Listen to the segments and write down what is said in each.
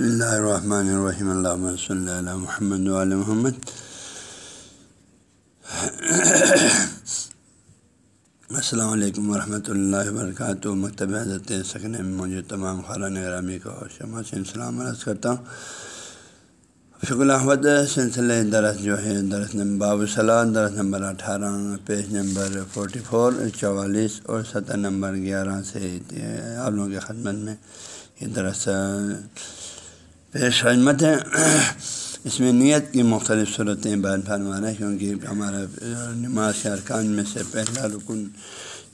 بسم اللہ الرحمن الرحیم اللہ صلی اللہ محمد علیہ محمد السلام علیکم ورحمۃ اللہ وبرکاتہ مکتب حضرت سکن میں موجود تمام خران گرامی کو شمع سے سلام عرض کرتا ہوں فک الحمد سلسلہ درس جو ہے درس نمبر باب السلام درس نمبر اٹھارہ پیج نمبر فورٹی فور چوالیس اور ستر نمبر گیارہ سے آپ لوگوں کی خدمت میں یہ درس پیش خدمت ہے اس میں نیت کی مختلف صورتیں بیان فرمانا ہے، کیونکہ ہمارا نماز کے ارکان میں سے پہلا رکن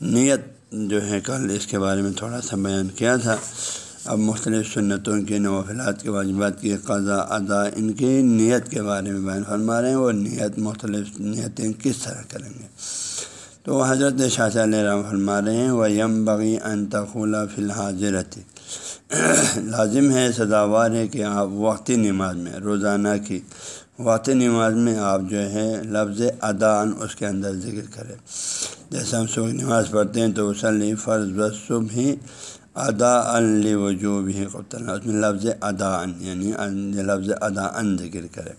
نیت جو ہے، کل اس کے بارے میں تھوڑا سا بیان کیا تھا۔ اب مختلف سنتوں کے نوافلات کے واجبات کی قضا ادا، ان کی نیت کے بارے میں بیان فرما رہے ہیں۔ وہ نیت، مختلف نیتیں کس طرح کریں گے؟ تو حضرت شاہ علیہ رحم فرما رہے ہیں وہ یم بغی انتخلا فی الحاضرت لازم ہے، سزاوار ہے کہ آپ وقتی نماز میں، روزانہ کی وقتی نماز میں آپ جو ہے لفظ ادان اس کے اندر ذکر کریں۔ جیسے ہم صبح نماز پڑھتے ہیں تو وسلی فرض و صبح ہی ادا اللی وجوب ہی قبطل اس میں لفظ ادا ان یعنی لفظ ادا ان ذکر کرے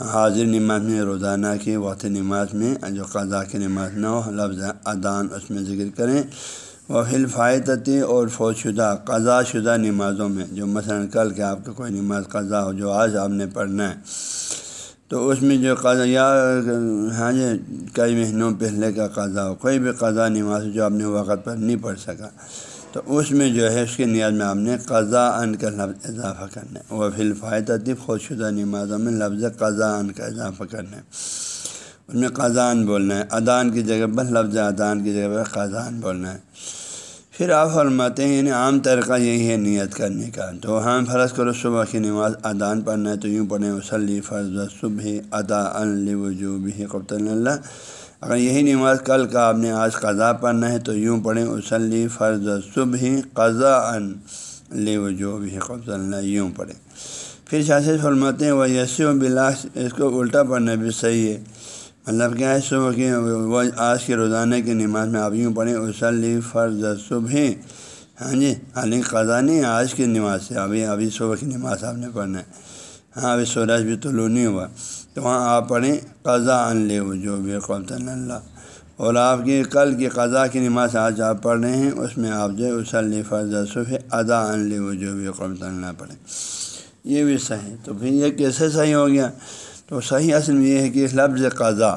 حاضر نماز میں، روزانہ کی وقت نماز میں، جو قضا کی نماز نہ ہو، لفظ ادان اس میں ذکر کریں۔ وہ حلفایتی اور فوج شدہ قضا شدہ نمازوں میں، جو مثلاً کل کے آپ کا کوئی نماز قضا ہو، جو آج آپ نے پڑھنا ہے۔ تو اس میں جو قضا یا ہاں جی کئی مہینوں پہلے کا قضا ہو، کوئی بھی قضا نماز جو آپ نے وقت پر نہیں پڑھ سکا۔ تو اس میں جو ہے اس کی نیاز میں آپ نے قضا ان کا لفظ اضافہ کرنا ہے۔ وہ فلفایتی فوج شدہ نمازوں میں لفظ قضا ان کا اضافہ کرنا ہے۔ اس میں قضان بولنا ہے۔ ادان کی جگہ پر لفظ ادان کی جگہ پر قضان بولنا ہے۔ پھر آپ فرماتے ہیں یعنی عام طریقہ یہی ہے نیت کرنے کا۔ تو ہاں فرض کرو صبح کی نماز ادان پڑھنا ہے تو یوں پڑھیں وسلی فرض صبح ادا وجوب ہی قبط اللہ۔ اگر یہی نماز کل کا آپ نے آج قضا پڑھنا ہے تو یوں پڑھیں وسلی فرض صبح قضا ان لی وجوب ہی قبط اللہ یوں پڑھیں۔ پھر شاست فرماتے ہیں وہ یسی و بلاس اس کو الٹا پڑھنا بھی صحیح ہے۔ مطلب کیا ہے، صبح کی وہ آج کے روزانہ کی نماز میں آپ یوں پڑھیں اسلی فرض صبح۔ ہاں جی حالانکہ قضا نہیں، آج کی نماز سے، ابھی ابھی صبح کی نماز آپ نے پڑھنا ہے۔ ہاں ابھی سورج بھی طلوع نہیں ہوا۔ تو وہاں آپ پڑھیں، قضا ان لے جو بھی قبط اللہ۔ اور آپ کی کل کی قضا کی نماز آج آپ پڑھ رہے ہیں، اس میں آپ جو ہے اسلی فرض صبح، ادا ان لے جو بھی قبط اللہ پڑھیں۔ یہ بھی صحیح تو پھر یہ کیسے صحیح ہو گیا؟ تو صحیح اصل میں یہ ہے کہ لفظ قضا،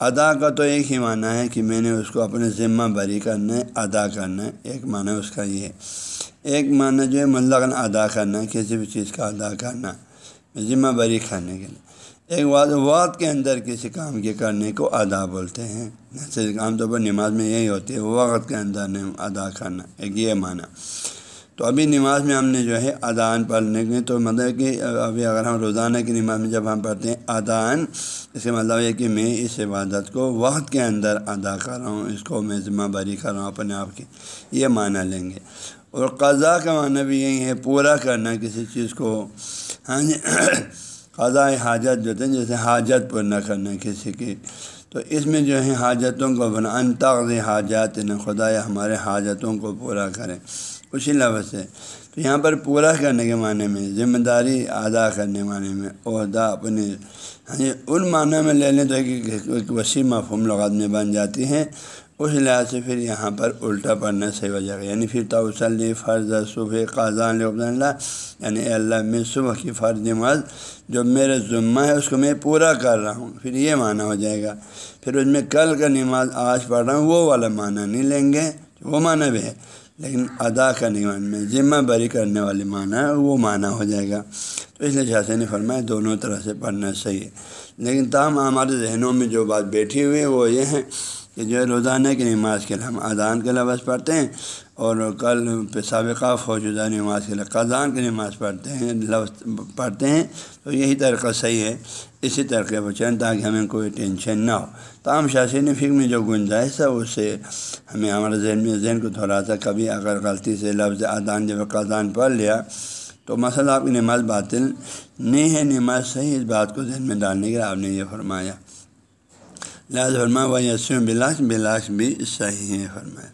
ادا کا تو ایک ہی معنی ہے کہ میں نے اس کو اپنے ذمہ بری کرنا ہے، ادا کرنا ہے۔ ایک معنی اس کا یہ ہے۔ ایک معنی جو ہے ملغن ادا کرنا ہے، کسی بھی چیز کا ادا کرنا ذمہ بری کرنے کے لیے۔ ایک بات وقت کے اندر کسی کام کے کرنے کو ادا بولتے ہیں۔ جیسے عام طور پر نماز میں یہی ہوتی ہے، وقت کے اندر ادا کرنا، ایک یہ معنی۔ تو ابھی نماز میں ہم نے جو ہے ادان پڑھنے کے تو مطلب کہ ابھی اگر ہم روزانہ کی نماز میں جب ہم پڑھتے ہیں ادان، اس کا مطلب ہے کہ میں اس عبادت کو وقت کے اندر ادا کر رہا ہوں، اس کو میں ذمہ باری کر رہا ہوں اپنے آپ کی۔ یہ معنی لیں گے۔ اور قضا کا معنی بھی یہی ہے، پورا کرنا کسی چیز کو۔ ہاں جی۔ قضاء حاجت جو ہیں جیسے حاجت پورا کرنا کسی کی۔ تو اس میں جو ہے حاجتوں کو بنا انتاز حاجات یعنی خدا یا ہمارے حاجتوں کو پورا کریں اسی لفظ سے۔ تو یہاں پر پورا کرنے کے معنی میں، ذمہ داری ادا کرنے معنی میں، عہدہ اپنے ہاں یعنی ان معنی میں لے لیں تو ایک وسیع مفہوم لغات میں بن جاتی ہیں اس لحاظ سے پھر یہاں پر الٹا پڑھنا صحیح ہو جائے گا۔ یعنی پھر توسلی فرض صبح قاضان اللہ یعنی اے اللہ، میں صبح کی فرض نماز جو میرے ذمہ ہے، اس کو میں پورا کر رہا ہوں۔ پھر یہ معنی ہو جائے گا۔ پھر اس میں کل کا نماز آج پڑھ رہا ہوں، وہ والا معنی نہیں لیں گے۔ وہ معنی بھی ہے، لیکن ادا کرنے والے میں ذمہ بری کرنے والی معنی ہے، وہ معنی ہو جائے گا۔ تو اس لیے جیسے نے فرمایا دونوں طرح سے پڑھنا صحیح ہے۔ لیکن تاہم ہمارے ذہنوں میں جو بات بیٹھی ہوئی ہے، وہ یہ ہے کہ جو ہے روزانہ کی نماز کے لیے ہم ادان کے لفظ پڑھتے ہیں اور کل پہ سابقہ فوجودہ نماز کے لیے قزان کی نماز پڑھتے ہیں، لفظ پڑھتے ہیں، تو یہی طریقہ صحیح ہے۔ اسی طریقے پر چلیں تاکہ ہمیں کوئی ٹینشن نہ ہو۔ تاہم شاشین فکر میں جو گنجائش ہے، اس سے ہمیں ہمارے ذہن میں، ذہن کو تھوڑا سا کبھی اگر غلطی سے لفظ ادان جب قزان پڑھ لیا، تو مسئلہ آپ کی نماز باطل نہیں ہے، نماز صحیح اس بات کو ذہن میں ڈالنے کے آپ نے یہ فرمایا۔ لہٰذا فرمایا وہ یسم بلاس بلاس بھی صحیح ہے فرمایا۔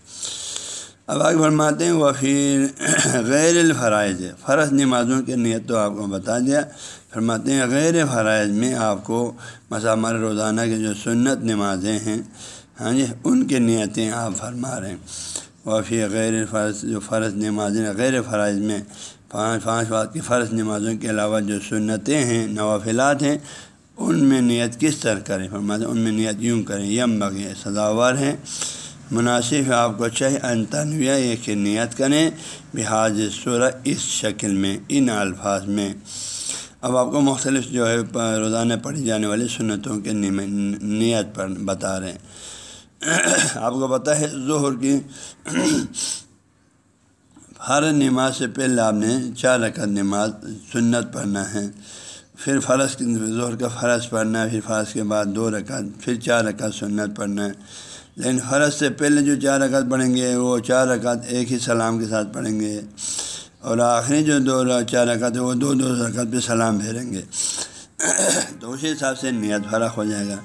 اب آگے فرماتے ہیں وہ پھر غیر الفرائض فرض نمازوں کی نیت تو آپ کو بتا دیا۔ فرماتے ہیں، غیر فرائض میں آپ کو مسامر روزانہ کے جو سنت نمازیں ہیں ہاں جی ان کی نیتیں آپ فرما رہے ہیں۔ وہ پھر غیر فرض جو فرض نمازیں غیر فرائض میں پانچ پانچ بات کی فرض نمازوں کے علاوہ جو سنتیں ہیں، نوافلات ہیں ان میں نیت کس طرح کریں؟ فرماتے ان میں نیت یوں کریں، یم بغیر سزاوار ہیں۔ مناسب ہے آپ کو چاہے انتنویہ ایک نیت کریں۔ بحاظ سورہ اس شکل میں، ان الفاظ میں۔ اب آپ کو مختلف جو ہے، روزانہ پڑھی جانے والی سنتوں کے نیت پر بتا رہے ہیں۔ آپ کو پتہ ہے، ظہر کی ہر نماز سے پہلے آپ نے چار رکعت نماز سنت پڑھنا ہے۔ پھر فرض ظہر کا فرض پڑھنا ہے، پھر فرض کے بعد دو رکعت، پھر چار رکعت سنت پڑھنا ہے۔ لیکن فرض سے پہلے جو چار رکعت پڑھیں گے، وہ چار رکعت ایک ہی سلام کے ساتھ پڑھیں گے۔ اور آخری جو دو چار رکعت ہے، وہ دو دو رکعت پہ سلام پھیریں گے۔ تو اسی حساب سے نیت فرق ہو جائے گا۔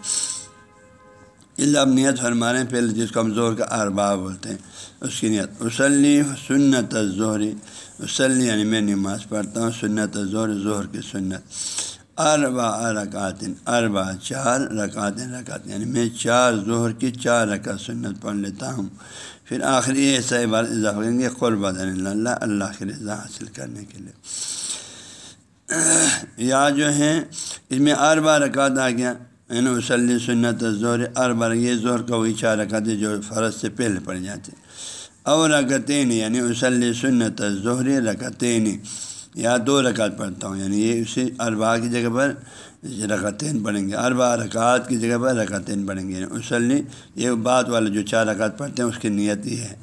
اللہ اب نیت فرما رہے ہیں، پہلے جس کو ہم زور کا اربا بولتے ہیں، اس کی نیت۔ وسلی سنت ظہری وسلی یعنی میں نماز پڑھتا ہوں، سنت ظہر ظہر کی سنت۔ اربا رکعت اربا چار رکعت رکعت۔ یعنی میں چار ظہر کی چار رکعت سنت پڑھ لیتا ہوں۔ پھر آخری ایسا بار اضافہ کریں گے قربت اللہ اللہ کی رضا حاصل کرنے کے لیے۔ یا جو ہیں، اس میں اربا رکعت آ گیا۔ یعنی وسلی سنت ظہر اربا یہ ظہر کا وہی چار رکعت جو فرض سے پہلے پڑھ جاتے اور رکتین یعنی وسلی سنت ظہر رکتین یا دو رکعت پڑھتا ہوں یعنی یہ اسی اربا کی جگہ پر رکعتین پڑھیں گے. اربا رکعت کی جگہ پر رکعتین پڑھیں گے. یعنی اسلی یہ بات والا جو چار رکعت پڑھتے ہیں، اس کی نیت یہ ہے.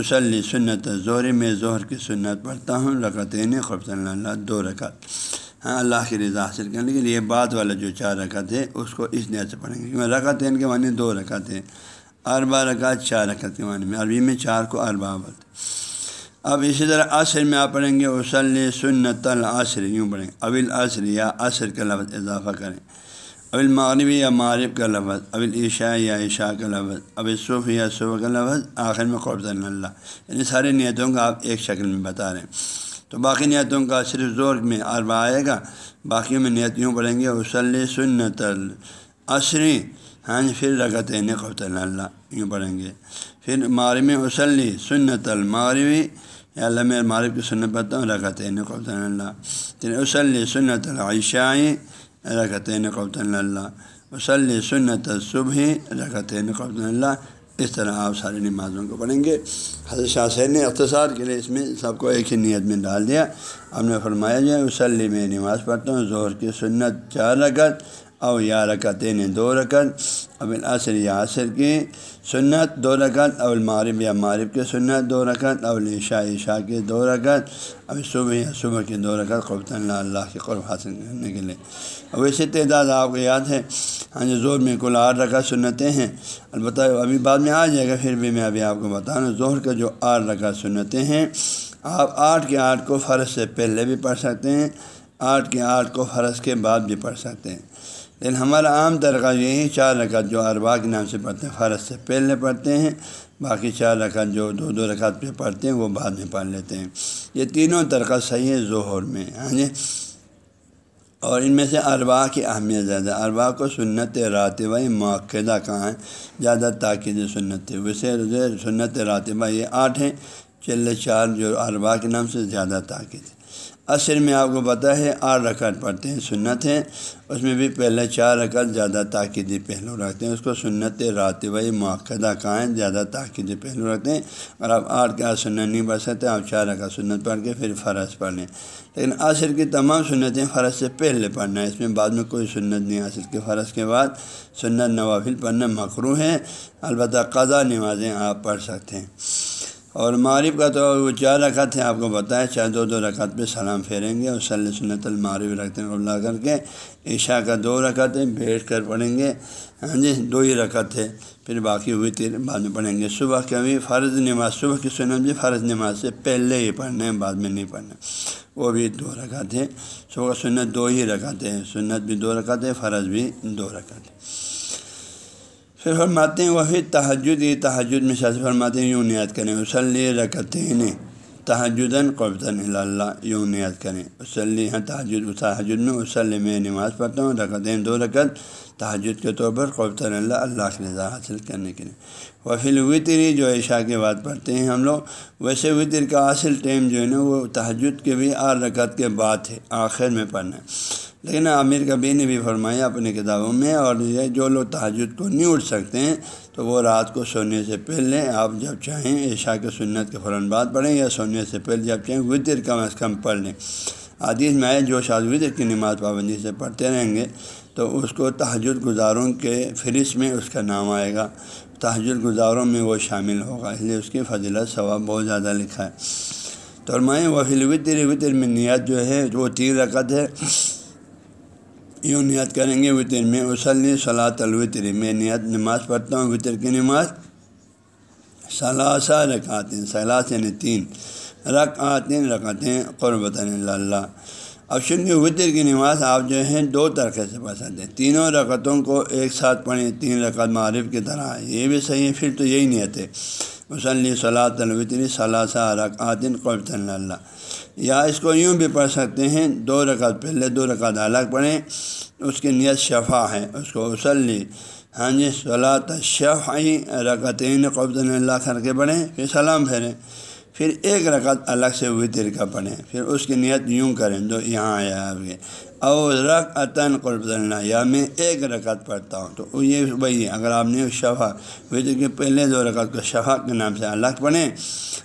اسلی سنت ظہر میں ظہر کی سنت پڑھتا ہوں رکعتین خبص اللہ دو رکعت. ہاں اللہ کی رضا حاصل کرنے کے لیے بات والا جو چار رکعت ہے اس کو اس نیت سے پڑھیں گے۔ کیونکہ رکعتین کے معنی دو رکعت ہیں۔ اربا رکعت، چار رکعت کے معنی میں۔ عربی میں چار کو اربا بولتے اب اسی طرح عصر میں آپ پڑھیں گے وسل سنت العصر، یوں پڑھیں۔ ابل عصر یا عصر کا لفظ اضافہ کریں۔ ابل مغربی یا معرب کا لفظ ابل عشاء یا عشاء کا لفظ ابل صوف یا صبح کا لفظ، آخر میں قبض اللہ۔ یعنی سارے نیتوں کا آپ ایک شکل میں بتا رہے ہیں۔ تو باقی نیتوں کا صرف زور میں عربہ آئے گا۔ باقی میں نیت یوں پڑھیں گے۔ وسل سنت العصری ہاں جی، پھر رگت قبط اللہ یوں پڑھیں گے۔ پھر مغرب وسلی سنت المغربی یا اللہ میں مالک کی سنت پڑھتا ہوں۔ رکھتے قبط اللہ۔ پھر وسلی سنت العشائی رکھتے قبط اللہ۔ وسلی سنت صبح رکھتے قبط اللہ۔ اس طرح آپ ساری نمازوں کو پڑھیں گے۔ حضرت شاہ سین نے اختصار کے لیے اس میں سب کو ایک ہی نیت میں ڈال دیا۔ ہم نے فرمایا جی، جائے وسلی میں نماز پڑھتا ہوں، ظہر کی سنت چار رکعت او یا رکعتیں دو رکعت۔ اب العصر یا عصر کی سنت دو رکعت، اول معرب یا معرب کے سنت دو رکعت، اول عشاء عشاء کے دو رکعت، اب صبح یا صبح کی دو رکعت قبط اللہ اللہ کے قرب حاصل کرنے کے لیے۔ اب ایسی تعداد آپ کو یاد ہے ہاں جی زور میں کل آٹھ رکعت سنتیں ہیں۔ البتہ ابھی بعد میں آ جائے گا، پھر بھی میں ابھی آپ کو بتا رہا ہوں زہر کا جو آٹھ رکعت سنتیں ہیں، آپ آٹھ کے آٹھ کو فرض سے پہلے بھی پڑھ سکتے ہیں، آٹھ کے آٹھ کو فرض کے بعد بھی پڑھ سکتے ہیں۔ لیکن ہمارا عام طریقہ یہی چار رکعت جو اربا کے نام سے پڑھتے ہیں، فرض سے پہلے پڑھتے ہیں، باقی چار رکعت جو دو دو رکعت پہ پڑھتے ہیں، وہ بعد میں پڑھ لیتے ہیں۔ یہ تینوں طریقہ صحیح ہے ظہر میں ہاں جی؟ اور ان میں سے اربا کی اہمیت زیادہ اربا کو سنت راتبہ موقعہ کہاں ہے، زیادہ تاکید سنت ہے۔ ویسے سنت راتبہ یہ آٹھ ہیں، چلے چار جو اربا کے نام سے زیادہ تاکید ہے۔ عصر میں آپ کو پتہ ہے، آٹھ رکعت پڑھتے ہیں، سنت ہیں۔ اس میں بھی پہلے چار رکعت زیادہ تاکیدی پہلو رکھتے ہیں۔ اس کو سنت راتبہ موقع کائیں زیادہ تاکیدی پہلو رکھتے ہیں۔ اور آپ آٹھ کا سنت نہیں پڑھ سکتے، آپ چار رکعت سنت پڑھ کے پھر فرض پڑھ لیں۔ لیکن عصر کی تمام سنتیں فرض سے پہلے پڑھنا ہے۔ اس میں بعد میں کوئی سنت نہیں عصر کے فرض کے بعد سنت نوافل پڑھنا مکرو ہے۔ البتہ قضا نمازیں آپ پڑھ سکتے ہیں۔ اور معرف کا تو وہ چار رکعت ہے آپ کو بتایا چاہے دو دو رکعت پہ سلام پھیریں گے اور صلی سنت المعرف رکھتے ہیں اللہ کر کے عشاء کا دو رکعت ہے بیٹھ کر پڑھیں گے۔ ہاں جی دو ہی رکعت ہے پھر باقی ہوئی تیر بعد میں پڑھیں گے۔ صبح کے بھی فرض نماز، صبح کی سنت بھی فرض نماز سے پہلے ہی پڑھنے ہیں، بعد میں نہیں پڑھنا وہ بھی دو رکعت ہے صبح کا سنت دو ہی رکعت ہے سنت بھی دو رکعت ہے فرض بھی دو رکعت ہے پھر فرماتے ہیں وہی تحجد یہ تحجد میں شاذ فرماتے ہیں، یوں نیت کریں وسلی رکتین تحجدن قبطن اللہ یوں نیت کریں۔ وسلی ہاں تحجد تحجد میں وسلی میں نماز پڑھتا ہوں رکتین دو رکت تحجد کے طور پر قبطن اللہ اللہ کی رضا حاصل کرنے کے لیے۔ وفیل وطری جو عشاء کے بعد پڑھتے ہیں ہم لوگ، ویسے وطر کا اصل ٹائم جو ہے نا، وہ تحجد کے بھی آر رکعت کے بعد ہے، آخر میں پڑھنا ہے۔ لیکن عامر کبھی نے بھی فرمایا اپنی کتابوں میں، اور یہ جو لوگ تحجد کو نہیں اٹھ سکتے ہیں، تو وہ رات کو سونے سے پہلے آپ جب چاہیں عشاء کے سنت کے فوراً بعد پڑھیں، یا سونے سے پہلے جب چاہیں وطر کم از کم پڑھ لیں۔ عادیث میں آئے جو شاد وطر کی نماز پابندی سے پڑھتے رہیں گے تو اس کو تحجد گزاروں کے فہرست میں اس کا نام آئے گا۔ تحجد گزاروں میں وہ شامل ہوگا، اس لیے اس کی فضیلت ثواب بہت زیادہ لکھا ہے۔ تو میں وفیل وطر وطر میں نیت جو ہے، وہ تیر رکعت ہے۔ یوں نیت کریں گے وطر میں وسلی صلاح الوطر میں نیت نماز پڑھتا ہوں وطر کی نماز ثلاثہ رکعتیں، ثلاث یعنی تین۔ رکعتیں رکعتیں قربۃ اللہ۔ اب کی وطر کی نماز آپ جو ہیں دو طرقے سے پڑھ سکتے ہیں۔ تینوں رکعتوں کو ایک ساتھ پڑھیں، تین رکعت معرف کی طرح۔ یہ بھی صحیح ہے، پھر تو یہی نیت ہے۔ وسلی صلاح الوطری ثلاثہ رکعتن قربۃ اللہ۔ یا اس کو یوں بھی پڑھ سکتے ہیں، دو رکعت پہلے، دو رکعت الگ پڑھیں۔ اس کی نیت شفا ہے، اس کو وسلی ہاں جی صلاح شفعی رکعتین قبط اللہ کر کے پڑھیں، پھر سلام پھیریں۔ پھر ایک رکعت الگ سے وطر کا پڑھیں، پھر اس کی نیت یوں کریں جو یہاں آیا آپ کے اور رق عطن قرب اللہ یا میں ایک رکعت پڑھتا ہوں۔ تو یہ وہی ہے، اگر آپ نے شفا، وطر کے پہلے دو رکعت کو شفا کے نام سے الگ پڑھیں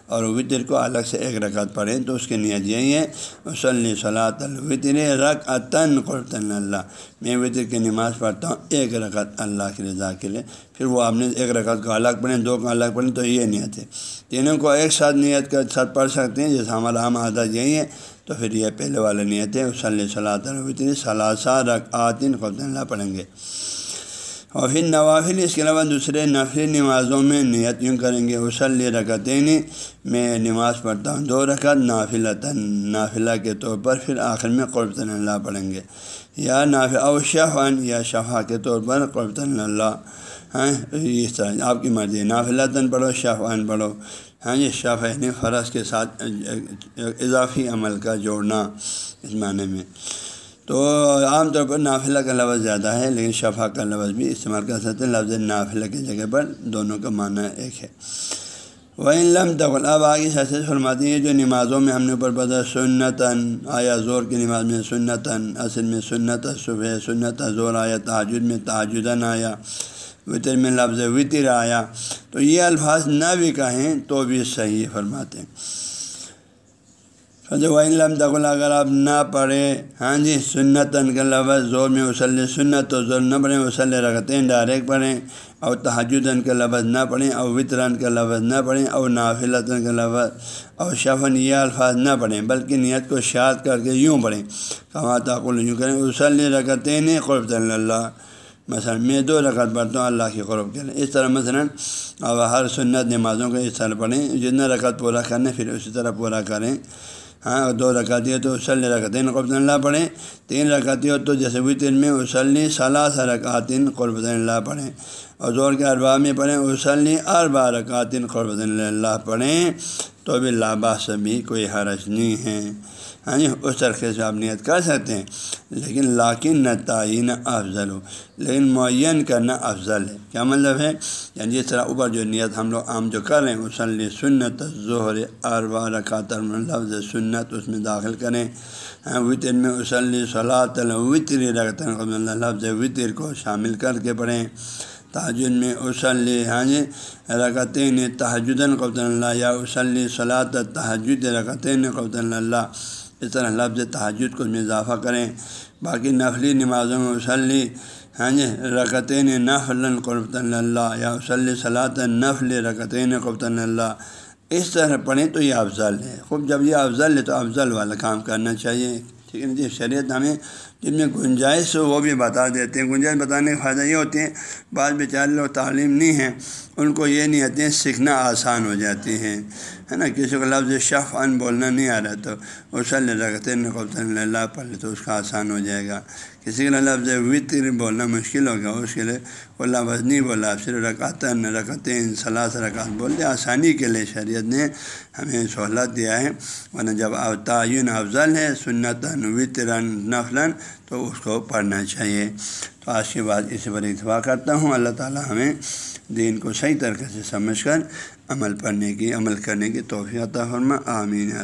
اور وطر کو الگ سے ایک رکعت پڑھیں، تو اس کی نیت یہی ہے وسلی صلاح الوطر رق عطن قرب اللہ۔ میں وطر کی نماز پڑھتا ہوں، ایک رکعت اللہ کی رضا کے لیے۔ پھر وہ آپ نے ایک رکعت کو الگ پڑھیں، دو کو الگ پڑھیں، تو یہ نیت ہے۔ تینوں کو ایک ساتھ نیت کا ساتھ پڑھ سکتے ہیں جیسے ہمارا عام عادت یہی ہے۔ تو پھر یہ پہلے والے نیت ہے وسلی صلاح الوطری ثلاثہ رکعتن قبط اللہ پڑھیں گے۔ اور پھر نوافل، اس کے علاوہ دوسرے نفلی نمازوں میں نیت یوں کریں گے وسلی رکعتین، میں نماز پڑھتا ہوں، دو رکعت نافلتاً، نافلہ کے طور پر پھر آخر میں قربۃ اللہ پڑھیں گے۔ یا ناف او شفن یا شفا کے طور پر قربۃ اللہ۔ ہاں اس طرح آپ کی مرضی نافلتاً پڑھو شفان پڑھو۔ ہاں جی، یہ شف یعنی فرض کے ساتھ اضافی عمل کا جوڑنا اس معنی میں۔ تو عام طور پر نافلہ کا لفظ زیادہ ہے، لیکن شفا کا لفظ بھی استعمال کر سکتے ہیں۔ لفظ نافلہ کی جگہ پر دونوں کا معنی ایک ہے۔ وہ لم تقل، اب آگے سیاست فرماتی ہیں، جو نمازوں میں ہم نے اوپر پتہ سنتاً، آیا زور کی نماز میں سنتاً اصل میں سنت صبح سنت زور آیا تاجد میں تاجدن آیا۔ وطر میں لفظ وطر آیا۔ تو یہ الفاظ نہ بھی کہیں تو بھی صحیح فرماتے ہیں۔ وََ اگر آپ نہ پڑھیں ہاں جی سنتاً کا لفظ زور میں وسلے سنت تو زور نہ پڑھیں وسلے رکھتے ہیں، ڈائریکٹ پڑھیں، اور تحجدن کا لفظ نہ پڑھیں، اور وطران کا لفظ نہ پڑھیں، اور نافلتاً کا لفظ، اور شفن یہ الفاظ نہ پڑھیں، بلکہ نیت کو شاد کر کے یوں پڑھیں۔ کما یوں کریں وسلے رکھتے نہیں قرب اللہ۔ مثلا میں دو رکعت پڑھتا ہوں، اللہ کے قرب کے لیے۔ اس طرح مثلاً اب ہر سنت نمازوں کو اس طرح پڑھیں، جتنا رکعت پورا کرنے پھر اسی طرح پورا کریں۔ ہاں دو رکعتی ہو تو وسلی رکعتین قربۃ اللہ پڑھیں۔ تین رکعتی ہو تو جیسے بھی تین میں وسلی ثلاث رکعتین قربۃ اللہ پڑھیں۔ اور زور کے اربا میں پڑھیں وسلی اربا رکعتین قربۃ اللہ پڑھیں۔ تو بھی لابا سے بھی، کوئی حرج نہیں ہے۔ ہاں جی اس طریقے سے آپ نیت کر سکتے ہیں، لیکن لاکن نہ تعین افضل ہو، لیکن معین کرنا افضل ہے۔ کیا مطلب ہے؟ یعنی جس طرح اوپر جو نیت ہم لوگ عام جو کر رہے ہیں وسلی سنت ظہر اربا رکعتر لفظ سنت اس میں داخل کریں۔ ہاں، وطر میں وسلی صلاح وطری رکھتے لفظ وطر کو شامل کر کے پڑھیں۔ تاجد میں وسلی ہاں جی رکعتین تحجدن قبط اللہ یا وسلی صلاح تحجد رکعتین قبط اللہ۔ اس طرح لفظ تحجد کو میں اضافہ کریں۔ باقی نفلی نمازوں میں وسلی ہاں جی رکتین نفل قربۃ اللہ یا وسلی صلاح نفل رکتین قبط اللہ۔ اس طرح پڑھیں تو یہ افضل ہے۔ خوب، جب یہ افضل ہے تو افضل والا کام کرنا چاہیے۔ ٹھیک ہے جی شریعت ہمیں جن میں گنجائش ہو وہ بھی بتا دیتے ہیں۔ گنجائش بتانے کا فائدہ یہ ہوتے ہیں، بعض بیچارے لوگ تعلیم نہیں ہیں، ان کو یہ نہیں آتے ہیں سیکھنا آسان ہو جاتی ہے ہے نا، کسی کو لفظ شف ان بولنا نہیں آ رہا تو اسل رکھتے نقبۃ اللہ پڑھ لے تو اس کا آسان ہو جائے گا۔ کسی کے لفظ وطر بولنا مشکل ہوگا، اس کے لیے وہ لفظ نہیں بولا صرف رکعت نہ رکھتے ہیں صلاح رکعت بولتے آسانی کے لیے شریعت نے ہمیں سہولت دیا ہے۔ ورنہ جب تعین افضل ہے سنت وطر نفلاً، تو اس کو پڑھنا چاہیے۔ تو آج کے بعد اسی پر اتفاق کرتا ہوں۔ اللہ تعالیٰ ہمیں دین کو صحیح طریقے سے سمجھ کر عمل پڑھنے کی، عمل کرنے کی توفیع فرما۔ آمین۔